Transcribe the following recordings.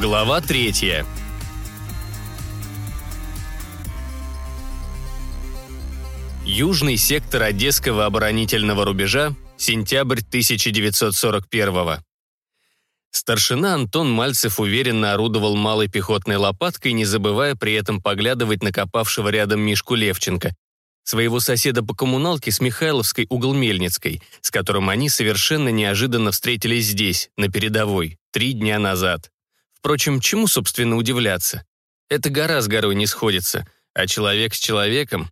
Глава третья. Южный сектор Одесского оборонительного рубежа, сентябрь 1941 Старшина Антон Мальцев уверенно орудовал малой пехотной лопаткой, не забывая при этом поглядывать на копавшего рядом Мишку Левченко, своего соседа по коммуналке с Михайловской угол Мельницкой, с которым они совершенно неожиданно встретились здесь, на передовой, три дня назад. Впрочем, чему, собственно, удивляться? Эта гора с горой не сходится, а человек с человеком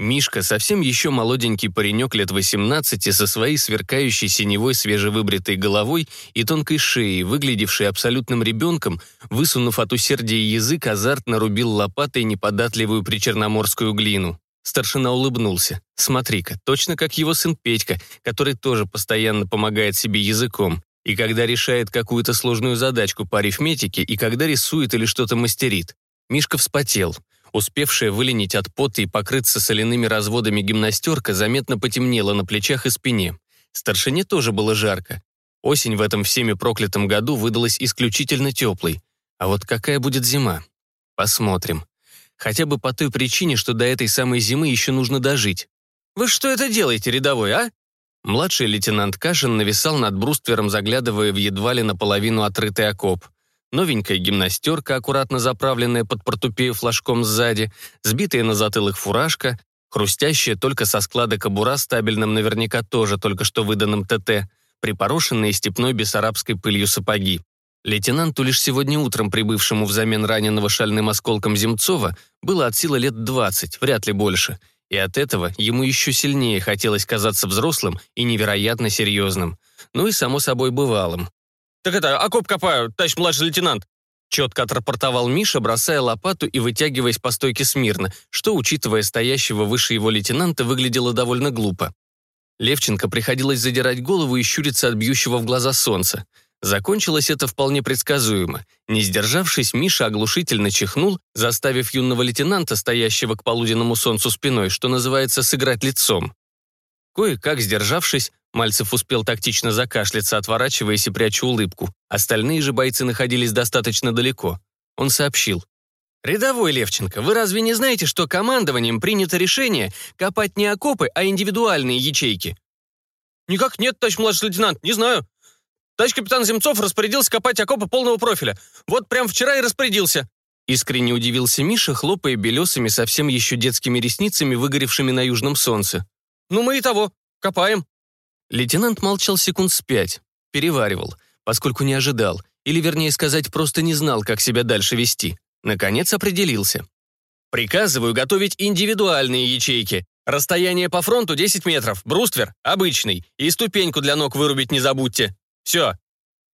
Мишка, совсем еще молоденький паренек лет 18 со своей сверкающей синевой свежевыбритой головой и тонкой шеей, выглядевший абсолютным ребенком, высунув от усердия язык, азартно рубил лопатой неподатливую причерноморскую глину. Старшина улыбнулся. «Смотри-ка, точно как его сын Петька, который тоже постоянно помогает себе языком. И когда решает какую-то сложную задачку по арифметике, и когда рисует или что-то мастерит. Мишка вспотел. Успевшая выленить от пота и покрыться соляными разводами гимнастерка заметно потемнела на плечах и спине. Старшине тоже было жарко. Осень в этом всеми проклятом году выдалась исключительно теплой. А вот какая будет зима? Посмотрим. Хотя бы по той причине, что до этой самой зимы еще нужно дожить. «Вы что это делаете, рядовой, а?» Младший лейтенант Кашин нависал над бруствером, заглядывая в едва ли наполовину отрытый окоп новенькая гимнастерка, аккуратно заправленная под портупею флажком сзади, сбитая на затылок фуражка, хрустящая только со склада кобура стабильным наверняка тоже только что выданным ТТ, припорошенные степной бессарабской пылью сапоги. Лейтенанту, лишь сегодня утром прибывшему взамен раненого шальным осколком Земцова, было от силы лет 20, вряд ли больше, и от этого ему еще сильнее хотелось казаться взрослым и невероятно серьезным, ну и, само собой, бывалым. «Так это, окоп копаю, товарищ младший лейтенант!» Четко отрапортовал Миша, бросая лопату и вытягиваясь по стойке смирно, что, учитывая стоящего выше его лейтенанта, выглядело довольно глупо. Левченко приходилось задирать голову и щуриться от бьющего в глаза солнца. Закончилось это вполне предсказуемо. Не сдержавшись, Миша оглушительно чихнул, заставив юного лейтенанта, стоящего к полуденному солнцу спиной, что называется, сыграть лицом. Кое-как сдержавшись, Мальцев успел тактично закашляться, отворачиваясь и пряча улыбку. Остальные же бойцы находились достаточно далеко. Он сообщил. «Рядовой Левченко, вы разве не знаете, что командованием принято решение копать не окопы, а индивидуальные ячейки?» «Никак нет, товарищ младший лейтенант, не знаю. Товарищ капитан Земцов распорядился копать окопы полного профиля. Вот прям вчера и распорядился». Искренне удивился Миша, хлопая белесыми, совсем еще детскими ресницами, выгоревшими на южном солнце. «Ну мы и того, копаем». Лейтенант молчал секунд с пять, переваривал, поскольку не ожидал, или, вернее сказать, просто не знал, как себя дальше вести. Наконец определился. «Приказываю готовить индивидуальные ячейки. Расстояние по фронту 10 метров, бруствер обычный, и ступеньку для ног вырубить не забудьте. Все».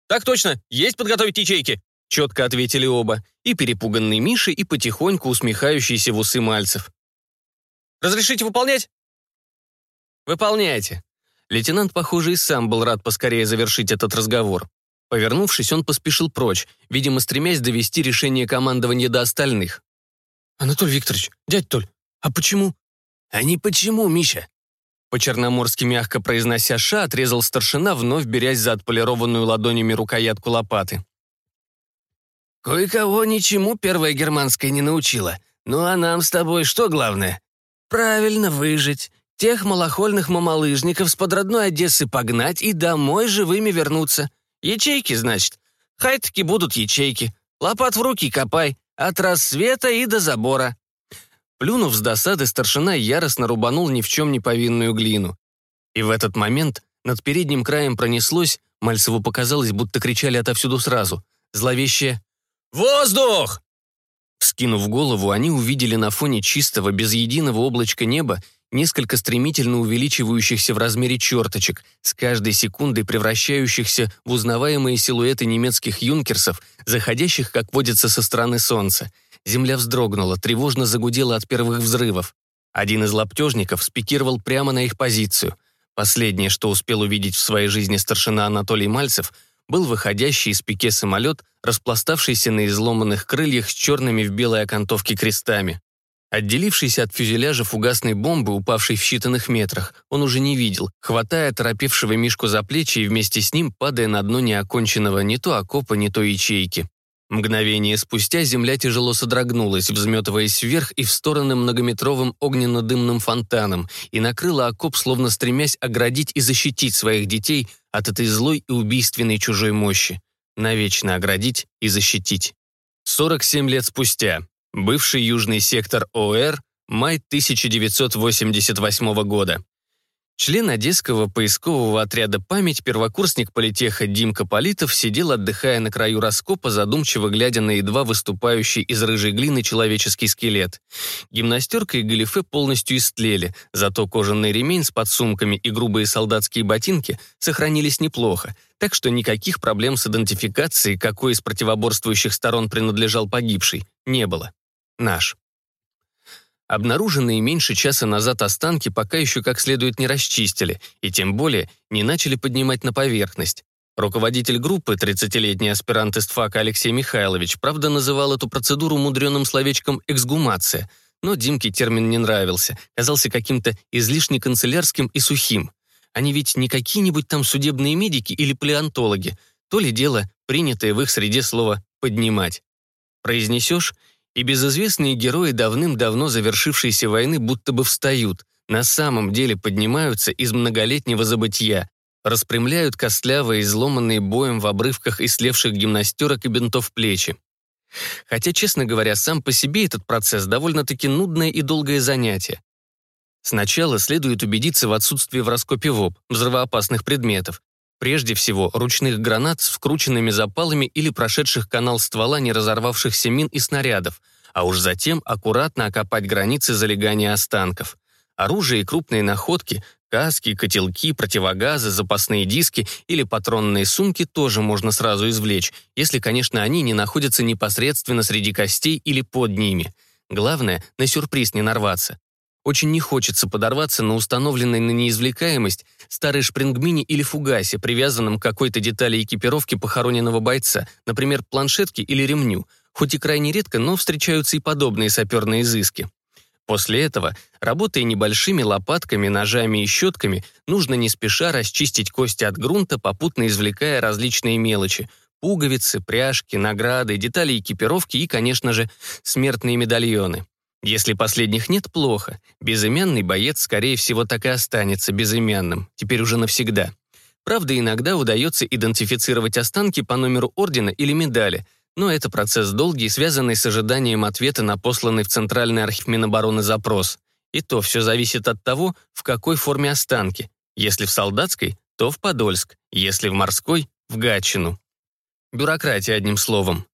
«Так точно, есть подготовить ячейки», четко ответили оба, и перепуганный Миша, и потихоньку усмехающийся в усы Мальцев. «Разрешите выполнять?» «Выполняйте», Лейтенант, похоже, и сам был рад поскорее завершить этот разговор. Повернувшись, он поспешил прочь, видимо, стремясь довести решение командования до остальных. «Анатолий Викторович, дядь Толь, а почему?» «А не почему, Миша?» По-черноморски мягко произнося «ша», отрезал старшина, вновь берясь за отполированную ладонями рукоятку лопаты. «Кое-кого ничему первая германская не научила. Ну а нам с тобой что главное? Правильно выжить, Тех малохольных мамалыжников с подродной Одессы погнать и домой живыми вернуться. Ячейки, значит. Хай-таки будут ячейки. Лопат в руки копай. От рассвета и до забора. Плюнув с досады, старшина яростно рубанул ни в чем не повинную глину. И в этот момент над передним краем пронеслось, Мальцеву показалось, будто кричали отовсюду сразу. Зловещее «Воздух!» Вскинув голову, они увидели на фоне чистого, без единого облачка неба несколько стремительно увеличивающихся в размере черточек, с каждой секундой превращающихся в узнаваемые силуэты немецких юнкерсов, заходящих, как водится, со стороны солнца. Земля вздрогнула, тревожно загудела от первых взрывов. Один из лаптежников спикировал прямо на их позицию. Последнее, что успел увидеть в своей жизни старшина Анатолий Мальцев, был выходящий из пике самолет, распластавшийся на изломанных крыльях с черными в белой окантовке крестами. Отделившийся от фюзеляжа фугасной бомбы, упавшей в считанных метрах, он уже не видел, хватая торопевшего Мишку за плечи и вместе с ним падая на дно неоконченного не то окопа, не то ячейки. Мгновение спустя земля тяжело содрогнулась, взметываясь вверх и в стороны многометровым огненно-дымным фонтаном, и накрыла окоп, словно стремясь оградить и защитить своих детей от этой злой и убийственной чужой мощи. Навечно оградить и защитить. 47 лет спустя. Бывший южный сектор ОР, май 1988 года. Член Одесского поискового отряда «Память» первокурсник политеха Димка Политов сидел, отдыхая на краю раскопа, задумчиво глядя на едва выступающий из рыжей глины человеческий скелет. Гимнастерка и галифе полностью истлели, зато кожаный ремень с подсумками и грубые солдатские ботинки сохранились неплохо, так что никаких проблем с идентификацией, какой из противоборствующих сторон принадлежал погибший, не было. Наш. Обнаруженные меньше часа назад останки пока еще как следует не расчистили, и тем более не начали поднимать на поверхность. Руководитель группы, 30-летний аспирант из ФАКа Алексей Михайлович, правда, называл эту процедуру мудреным словечком «эксгумация», но Димке термин не нравился, казался каким-то излишне канцелярским и сухим. Они ведь не какие-нибудь там судебные медики или палеонтологи, то ли дело, принятое в их среде слово «поднимать». Произнесешь — и безызвестные герои давным-давно завершившейся войны будто бы встают, на самом деле поднимаются из многолетнего забытия, распрямляют костлявые, изломанные боем в обрывках ислевших гимнастерок и бинтов плечи. Хотя, честно говоря, сам по себе этот процесс довольно-таки нудное и долгое занятие. Сначала следует убедиться в отсутствии в раскопе ВОП, взрывоопасных предметов, Прежде всего, ручных гранат с вкрученными запалами или прошедших канал ствола не разорвавшихся мин и снарядов, а уж затем аккуратно окопать границы залегания останков. Оружие и крупные находки, каски, котелки, противогазы, запасные диски или патронные сумки тоже можно сразу извлечь, если, конечно, они не находятся непосредственно среди костей или под ними. Главное, на сюрприз не нарваться. Очень не хочется подорваться на установленной на неизвлекаемость старой шпрингмине или фугасе, привязанном к какой-то детали экипировки похороненного бойца, например, планшетке или ремню, хоть и крайне редко, но встречаются и подобные саперные изыски. После этого, работая небольшими лопатками, ножами и щетками, нужно не спеша расчистить кости от грунта, попутно извлекая различные мелочи, пуговицы, пряжки, награды, детали экипировки и, конечно же, смертные медальоны. Если последних нет, плохо. Безымянный боец, скорее всего, так и останется безымянным, теперь уже навсегда. Правда, иногда удается идентифицировать останки по номеру ордена или медали, но это процесс долгий, связанный с ожиданием ответа на посланный в Центральный архив Минобороны запрос. И то все зависит от того, в какой форме останки. Если в солдатской, то в Подольск, если в морской — в Гатчину. Бюрократия, одним словом.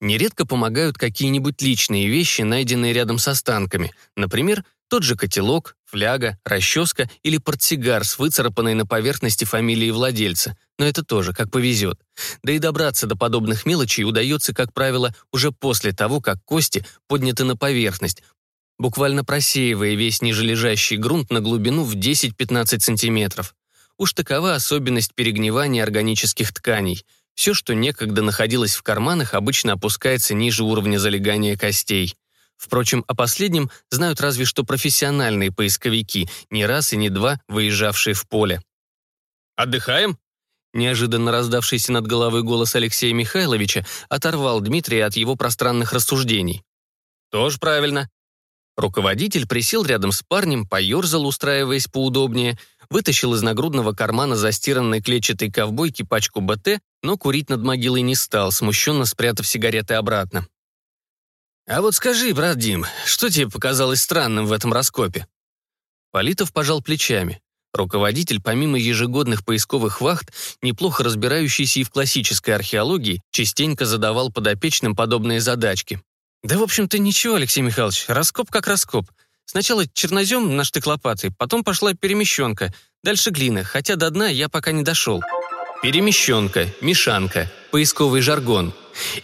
Нередко помогают какие-нибудь личные вещи, найденные рядом с останками. Например, тот же котелок, фляга, расческа или портсигар с выцарапанной на поверхности фамилией владельца. Но это тоже, как повезет. Да и добраться до подобных мелочей удается, как правило, уже после того, как кости подняты на поверхность, буквально просеивая весь нижележащий грунт на глубину в 10-15 сантиметров. Уж такова особенность перегнивания органических тканей – все, что некогда находилось в карманах, обычно опускается ниже уровня залегания костей. Впрочем, о последнем знают разве что профессиональные поисковики, не раз и не два выезжавшие в поле. «Отдыхаем?» Неожиданно раздавшийся над головой голос Алексея Михайловича оторвал Дмитрия от его пространных рассуждений. «Тоже правильно». Руководитель присел рядом с парнем, поерзал, устраиваясь поудобнее, вытащил из нагрудного кармана застиранной клетчатой ковбойки пачку БТ, но курить над могилой не стал, смущенно спрятав сигареты обратно. «А вот скажи, брат Дим, что тебе показалось странным в этом раскопе?» Политов пожал плечами. Руководитель, помимо ежегодных поисковых вахт, неплохо разбирающийся и в классической археологии, частенько задавал подопечным подобные задачки. «Да, в общем-то, ничего, Алексей Михайлович, раскоп как раскоп. Сначала чернозем на штык лопаты, потом пошла перемещенка, дальше глина, хотя до дна я пока не дошел. Перемещенка, мешанка, поисковый жаргон.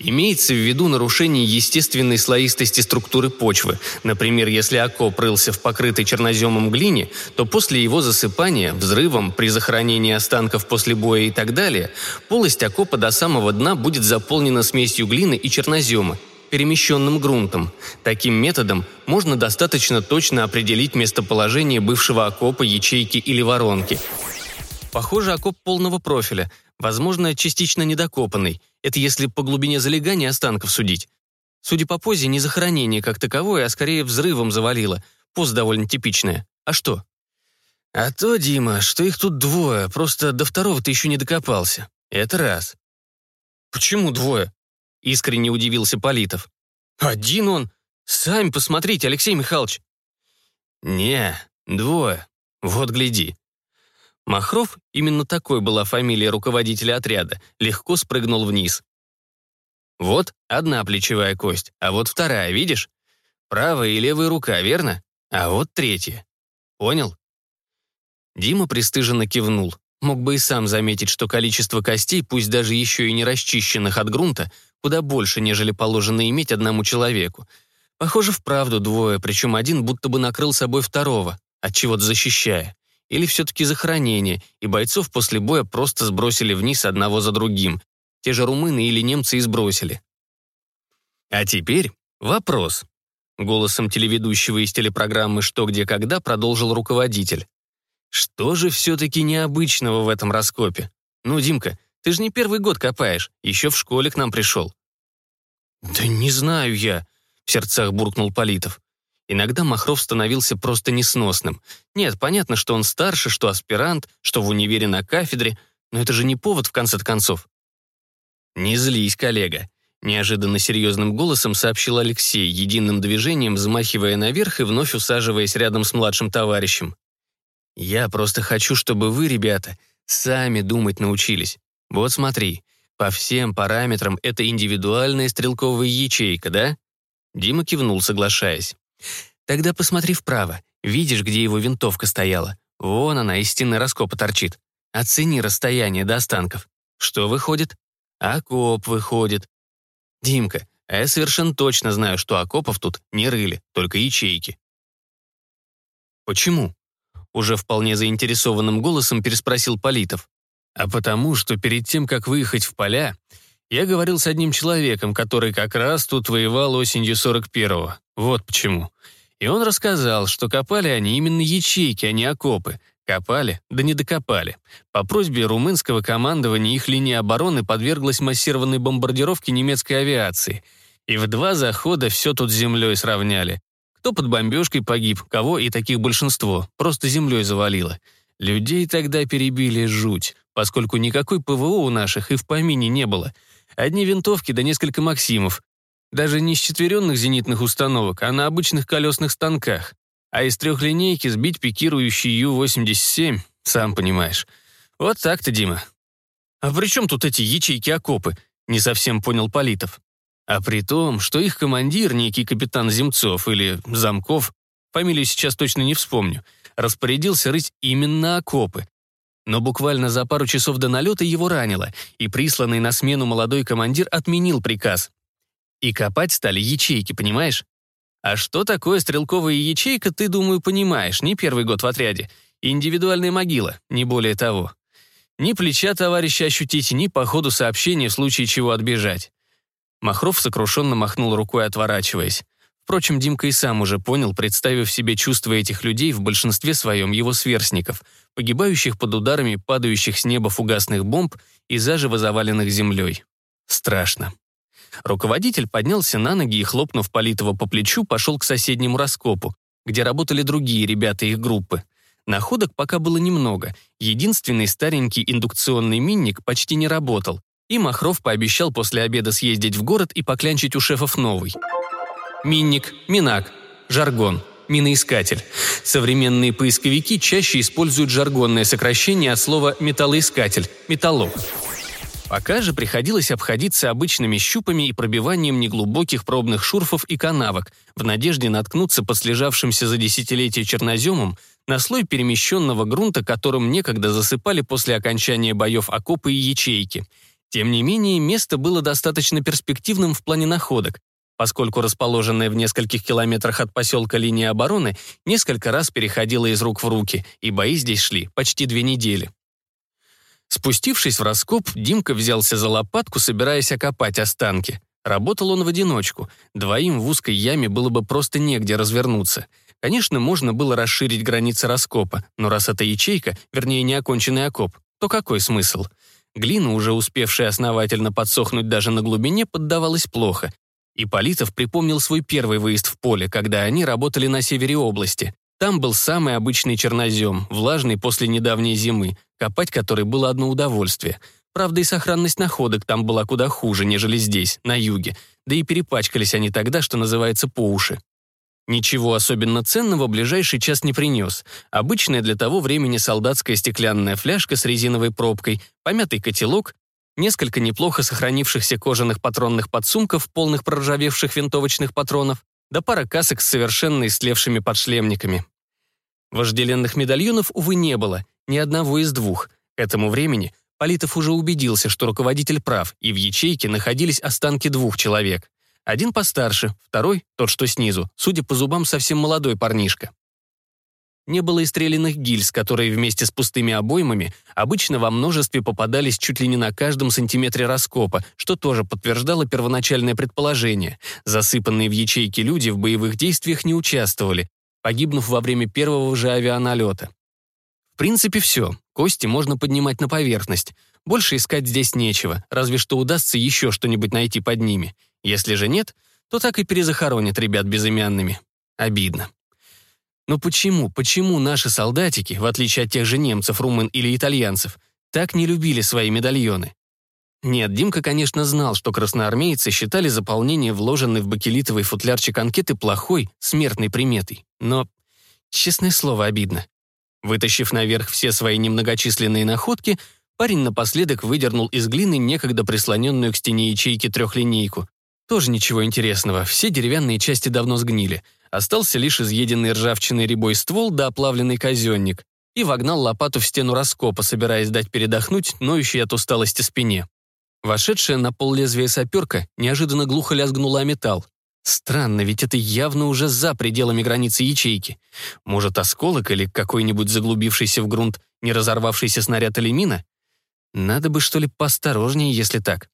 Имеется в виду нарушение естественной слоистости структуры почвы. Например, если окоп рылся в покрытой черноземом глине, то после его засыпания, взрывом, при захоронении останков после боя и так далее, полость окопа до самого дна будет заполнена смесью глины и чернозема, перемещенным грунтом. Таким методом можно достаточно точно определить местоположение бывшего окопа, ячейки или воронки. Похоже, окоп полного профиля, возможно, частично недокопанный. Это если по глубине залегания останков судить. Судя по позе, не захоронение как таковое, а скорее взрывом завалило. Поз довольно типичная. А что? А то, Дима, что их тут двое, просто до второго ты еще не докопался. Это раз. Почему двое? Искренне удивился Политов. Один он. Сами посмотрите, Алексей Михайлович. Не, двое. Вот гляди. Махров, именно такой была фамилия руководителя отряда, легко спрыгнул вниз. Вот одна плечевая кость, а вот вторая, видишь? Правая и левая рука, верно? А вот третья. Понял? Дима пристыженно кивнул. Мог бы и сам заметить, что количество костей, пусть даже еще и не расчищенных от грунта, куда больше, нежели положено иметь одному человеку. Похоже, вправду двое, причем один будто бы накрыл собой второго, от чего-то защищая. Или все-таки захоронение, и бойцов после боя просто сбросили вниз одного за другим. Те же румыны или немцы и сбросили. А теперь вопрос. Голосом телеведущего из телепрограммы «Что, где, когда» продолжил руководитель. Что же все-таки необычного в этом раскопе? Ну, Димка, ты же не первый год копаешь, еще в школе к нам пришел. Да не знаю я, в сердцах буркнул Политов. Иногда Махров становился просто несносным. Нет, понятно, что он старше, что аспирант, что в универе на кафедре, но это же не повод в конце концов. «Не злись, коллега», — неожиданно серьезным голосом сообщил Алексей, единым движением взмахивая наверх и вновь усаживаясь рядом с младшим товарищем. Я просто хочу, чтобы вы, ребята, сами думать научились. Вот смотри, по всем параметрам это индивидуальная стрелковая ячейка, да? Дима кивнул, соглашаясь. Тогда посмотри вправо. Видишь, где его винтовка стояла? Вон она из стены раскопа торчит. Оцени расстояние до останков. Что выходит? Окоп выходит. Димка, а я совершенно точно знаю, что окопов тут не рыли, только ячейки. Почему? Уже вполне заинтересованным голосом переспросил Политов. А потому, что перед тем, как выехать в поля, я говорил с одним человеком, который как раз тут воевал осенью 41-го. Вот почему. И он рассказал, что копали они именно ячейки, а не окопы. Копали, да не докопали. По просьбе румынского командования их линия обороны подверглась массированной бомбардировке немецкой авиации. И в два захода все тут землей сравняли. Кто под бомбежкой погиб, кого и таких большинство, просто землей завалило. Людей тогда перебили жуть, поскольку никакой ПВО у наших и в помине не было. Одни винтовки да несколько «Максимов». Даже не с четверенных зенитных установок, а на обычных колесных станках. А из трехлинейки сбить пикирующий Ю-87, сам понимаешь. Вот так-то, Дима. А при чем тут эти ячейки-окопы? Не совсем понял Политов. А при том, что их командир, некий капитан Земцов или Замков, фамилию сейчас точно не вспомню, распорядился рыть именно окопы. Но буквально за пару часов до налета его ранило, и присланный на смену молодой командир отменил приказ. И копать стали ячейки, понимаешь? А что такое стрелковая ячейка, ты, думаю, понимаешь, не первый год в отряде. Индивидуальная могила, не более того. Ни плеча товарища ощутить, ни по ходу сообщения в случае чего отбежать. Махров сокрушенно махнул рукой, отворачиваясь. Впрочем, Димка и сам уже понял, представив себе чувства этих людей в большинстве своем его сверстников, погибающих под ударами падающих с неба фугасных бомб и заживо заваленных землей. Страшно. Руководитель поднялся на ноги и, хлопнув Политова по плечу, пошел к соседнему раскопу, где работали другие ребята их группы. Находок пока было немного. Единственный старенький индукционный минник почти не работал, и Махров пообещал после обеда съездить в город и поклянчить у шефов новый. Минник, минак, жаргон, миноискатель. Современные поисковики чаще используют жаргонное сокращение от слова «металлоискатель» — «металлок». Пока же приходилось обходиться обычными щупами и пробиванием неглубоких пробных шурфов и канавок, в надежде наткнуться под слежавшимся за десятилетия черноземом на слой перемещенного грунта, которым некогда засыпали после окончания боев окопы и ячейки — тем не менее, место было достаточно перспективным в плане находок, поскольку расположенная в нескольких километрах от поселка линия обороны несколько раз переходила из рук в руки, и бои здесь шли почти две недели. Спустившись в раскоп, Димка взялся за лопатку, собираясь окопать останки. Работал он в одиночку. Двоим в узкой яме было бы просто негде развернуться. Конечно, можно было расширить границы раскопа, но раз это ячейка, вернее, неоконченный окоп, то какой смысл? Глина, уже успевшая основательно подсохнуть даже на глубине, поддавалась плохо. И Политов припомнил свой первый выезд в поле, когда они работали на севере области. Там был самый обычный чернозем, влажный после недавней зимы, копать который было одно удовольствие. Правда, и сохранность находок там была куда хуже, нежели здесь, на юге, да и перепачкались они тогда, что называется, по уши. Ничего особенно ценного ближайший час не принес. Обычная для того времени солдатская стеклянная фляжка с резиновой пробкой, помятый котелок, несколько неплохо сохранившихся кожаных патронных подсумков, полных проржавевших винтовочных патронов, да пара касок с совершенно истлевшими подшлемниками. Вожделенных медальонов, увы, не было, ни одного из двух. К этому времени Политов уже убедился, что руководитель прав, и в ячейке находились останки двух человек. Один постарше, второй, тот, что снизу, судя по зубам, совсем молодой парнишка. Не было и стрелянных гильз, которые вместе с пустыми обоймами обычно во множестве попадались чуть ли не на каждом сантиметре раскопа, что тоже подтверждало первоначальное предположение. Засыпанные в ячейки люди в боевых действиях не участвовали, погибнув во время первого же авианалета. В принципе, все. Кости можно поднимать на поверхность. Больше искать здесь нечего, разве что удастся еще что-нибудь найти под ними. Если же нет, то так и перезахоронят ребят безымянными. Обидно. Но почему, почему наши солдатики, в отличие от тех же немцев, румын или итальянцев, так не любили свои медальоны? Нет, Димка, конечно, знал, что красноармейцы считали заполнение вложенной в бакелитовый футлярчик анкеты плохой, смертной приметой. Но, честное слово, обидно. Вытащив наверх все свои немногочисленные находки, парень напоследок выдернул из глины некогда прислоненную к стене ячейки трехлинейку, тоже ничего интересного, все деревянные части давно сгнили. Остался лишь изъеденный ржавчиной рябой ствол да оплавленный казенник. И вогнал лопату в стену раскопа, собираясь дать передохнуть ноющей от усталости спине. Вошедшая на пол лезвия саперка неожиданно глухо лязгнула о металл. Странно, ведь это явно уже за пределами границы ячейки. Может, осколок или какой-нибудь заглубившийся в грунт не разорвавшийся снаряд или мина? Надо бы, что ли, поосторожнее, если так.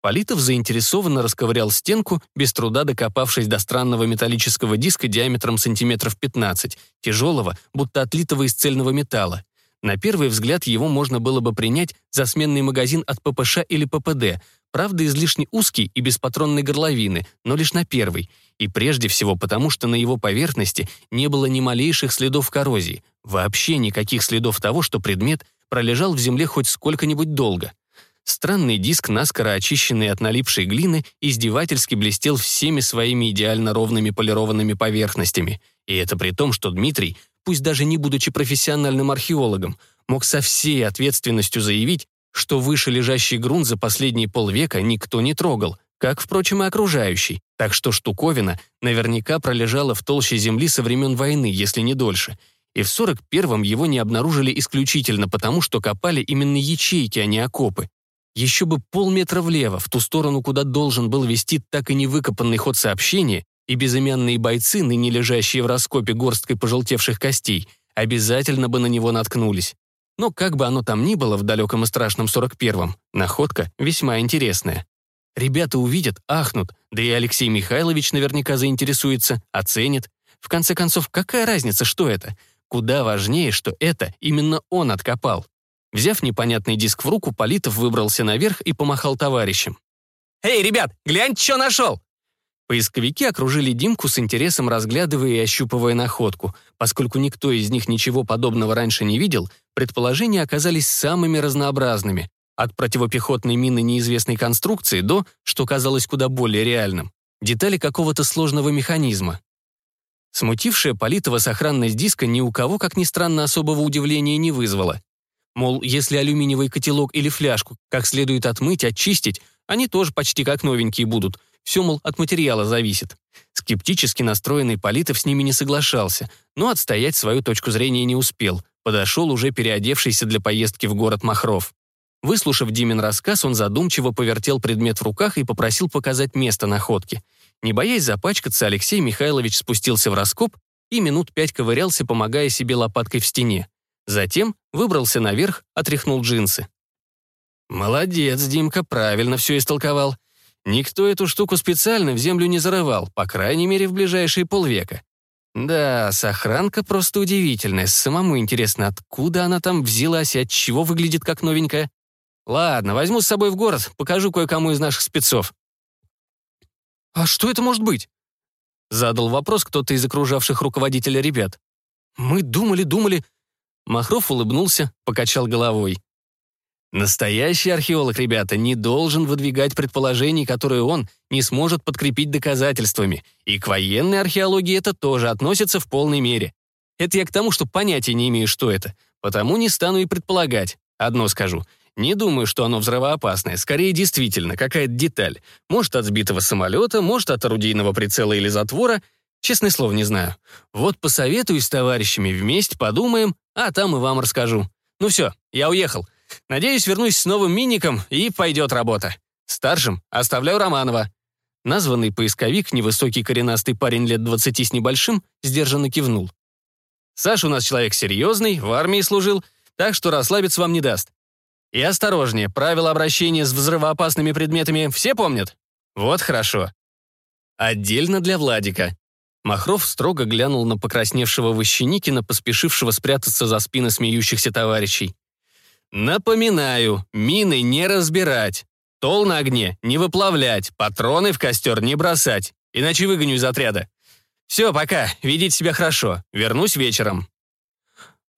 Политов заинтересованно расковырял стенку, без труда докопавшись до странного металлического диска диаметром сантиметров 15, тяжелого, будто отлитого из цельного металла. На первый взгляд его можно было бы принять за сменный магазин от ППШ или ППД, правда излишне узкий и без патронной горловины, но лишь на первый. И прежде всего потому, что на его поверхности не было ни малейших следов коррозии, вообще никаких следов того, что предмет пролежал в земле хоть сколько-нибудь долго. Странный диск, наскоро очищенный от налипшей глины, издевательски блестел всеми своими идеально ровными полированными поверхностями. И это при том, что Дмитрий, пусть даже не будучи профессиональным археологом, мог со всей ответственностью заявить, что выше лежащий грунт за последние полвека никто не трогал, как, впрочем, и окружающий, так что штуковина наверняка пролежала в толще земли со времен войны, если не дольше. И в 41-м его не обнаружили исключительно потому, что копали именно ячейки, а не окопы. Еще бы полметра влево, в ту сторону, куда должен был вести так и не выкопанный ход сообщения, и безымянные бойцы, ныне лежащие в раскопе горсткой пожелтевших костей, обязательно бы на него наткнулись. Но как бы оно там ни было в далеком и страшном 41-м, находка весьма интересная. Ребята увидят, ахнут, да и Алексей Михайлович наверняка заинтересуется, оценит. В конце концов, какая разница, что это? Куда важнее, что это именно он откопал. Взяв непонятный диск в руку, Политов выбрался наверх и помахал товарищам. «Эй, ребят, гляньте, что нашел!» Поисковики окружили Димку с интересом, разглядывая и ощупывая находку. Поскольку никто из них ничего подобного раньше не видел, предположения оказались самыми разнообразными. От противопехотной мины неизвестной конструкции до, что казалось куда более реальным, детали какого-то сложного механизма. Смутившая Политова сохранность диска ни у кого, как ни странно, особого удивления не вызвала. Мол, если алюминиевый котелок или фляжку как следует отмыть, очистить, они тоже почти как новенькие будут. Все, мол, от материала зависит. Скептически настроенный Политов с ними не соглашался, но отстоять свою точку зрения не успел. Подошел уже переодевшийся для поездки в город Махров. Выслушав Димин рассказ, он задумчиво повертел предмет в руках и попросил показать место находки. Не боясь запачкаться, Алексей Михайлович спустился в раскоп и минут пять ковырялся, помогая себе лопаткой в стене. Затем выбрался наверх, отряхнул джинсы. «Молодец, Димка, правильно все истолковал. Никто эту штуку специально в землю не зарывал, по крайней мере, в ближайшие полвека. Да, сохранка просто удивительная. Самому интересно, откуда она там взялась и от чего выглядит как новенькая. Ладно, возьму с собой в город, покажу кое-кому из наших спецов. «А что это может быть?» Задал вопрос кто-то из окружавших руководителя ребят. «Мы думали, думали...» Махров улыбнулся, покачал головой. Настоящий археолог, ребята, не должен выдвигать предположений, которые он не сможет подкрепить доказательствами. И к военной археологии это тоже относится в полной мере. Это я к тому, что понятия не имею, что это. Потому не стану и предполагать. Одно скажу. Не думаю, что оно взрывоопасное. Скорее, действительно, какая-то деталь. Может, от сбитого самолета, может, от орудийного прицела или затвора. Честное слово, не знаю. Вот посоветуюсь с товарищами, вместе подумаем, а там и вам расскажу. Ну все, я уехал. Надеюсь, вернусь с новым миником, и пойдет работа. Старшим оставляю Романова». Названный поисковик, невысокий коренастый парень лет двадцати с небольшим, сдержанно кивнул. «Саша у нас человек серьезный, в армии служил, так что расслабиться вам не даст. И осторожнее, правила обращения с взрывоопасными предметами все помнят? Вот хорошо. Отдельно для Владика. Махров строго глянул на покрасневшего Вощеникина, поспешившего спрятаться за спины смеющихся товарищей. Напоминаю, мины не разбирать, тол на огне не выплавлять, патроны в костер не бросать, иначе выгоню из отряда. Все, пока, ведите себя хорошо, вернусь вечером.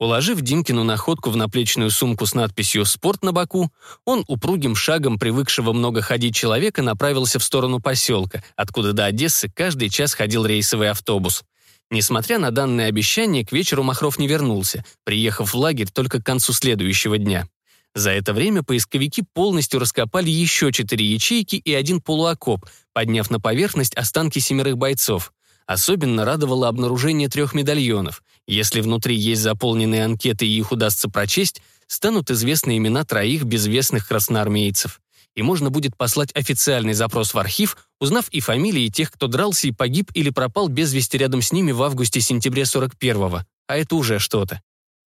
Уложив Димкину находку в наплечную сумку с надписью «Спорт» на боку, он упругим шагом привыкшего много ходить человека направился в сторону поселка, откуда до Одессы каждый час ходил рейсовый автобус. Несмотря на данное обещание, к вечеру Махров не вернулся, приехав в лагерь только к концу следующего дня. За это время поисковики полностью раскопали еще четыре ячейки и один полуокоп, подняв на поверхность останки семерых бойцов. Особенно радовало обнаружение трех медальонов. Если внутри есть заполненные анкеты и их удастся прочесть, станут известны имена троих безвестных красноармейцев и можно будет послать официальный запрос в архив, узнав и фамилии тех, кто дрался и погиб или пропал без вести рядом с ними в августе-сентябре 41-го. А это уже что-то.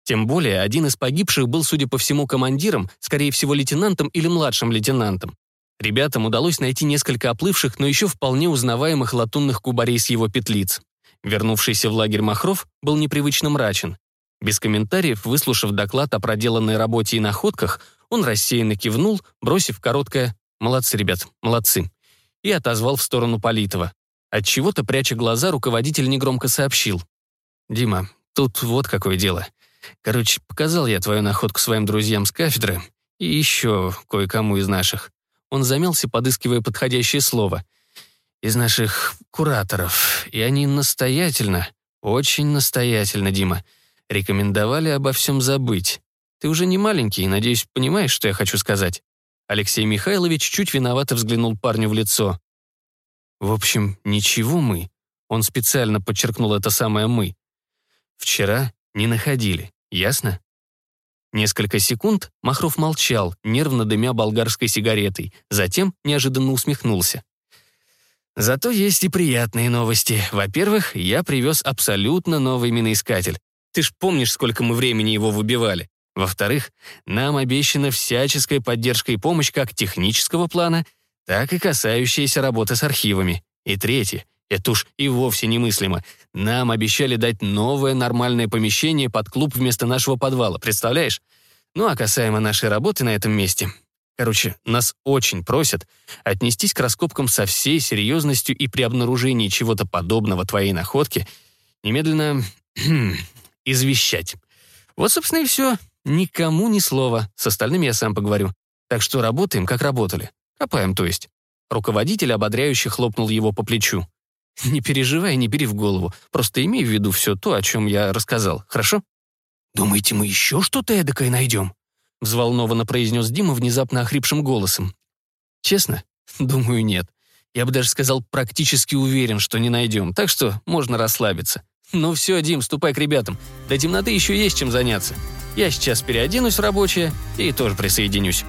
Тем более, один из погибших был, судя по всему, командиром, скорее всего, лейтенантом или младшим лейтенантом. Ребятам удалось найти несколько оплывших, но еще вполне узнаваемых латунных кубарей с его петлиц. Вернувшийся в лагерь Махров был непривычно мрачен. Без комментариев, выслушав доклад о проделанной работе и находках, он рассеянно кивнул, бросив короткое «Молодцы, ребят, молодцы», и отозвал в сторону Политова. Отчего-то, пряча глаза, руководитель негромко сообщил. «Дима, тут вот какое дело. Короче, показал я твою находку своим друзьям с кафедры и еще кое-кому из наших. Он замялся, подыскивая подходящее слово. Из наших кураторов. И они настоятельно, очень настоятельно, Дима, рекомендовали обо всем забыть. Ты уже не маленький, надеюсь, понимаешь, что я хочу сказать?» Алексей Михайлович чуть виновато взглянул парню в лицо. «В общем, ничего мы». Он специально подчеркнул это самое «мы». «Вчера не находили, ясно?» Несколько секунд Махров молчал, нервно дымя болгарской сигаретой, затем неожиданно усмехнулся. Зато есть и приятные новости. Во-первых, я привез абсолютно новый миноискатель. Ты ж помнишь, сколько мы времени его выбивали? Во-вторых, нам обещана всяческая поддержка и помощь как технического плана, так и касающаяся работы с архивами. И третье, это уж и вовсе немыслимо, нам обещали дать новое нормальное помещение под клуб вместо нашего подвала, представляешь? Ну а касаемо нашей работы на этом месте. Короче, нас очень просят отнестись к раскопкам со всей серьезностью и при обнаружении чего-то подобного твоей находке немедленно извещать. Вот, собственно, и все. Никому ни слова, с остальными я сам поговорю. Так что работаем, как работали. Копаем, то есть. Руководитель ободряюще хлопнул его по плечу. «Не переживай, не бери в голову. Просто имей в виду все то, о чем я рассказал, хорошо?» «Думаете, мы еще что-то эдакое найдем?» взволнованно произнес Дима внезапно охрипшим голосом. «Честно? Думаю, нет. Я бы даже сказал, практически уверен, что не найдем, так что можно расслабиться. Ну все, Дим, ступай к ребятам. До темноты еще есть чем заняться. Я сейчас переоденусь в рабочее и тоже присоединюсь.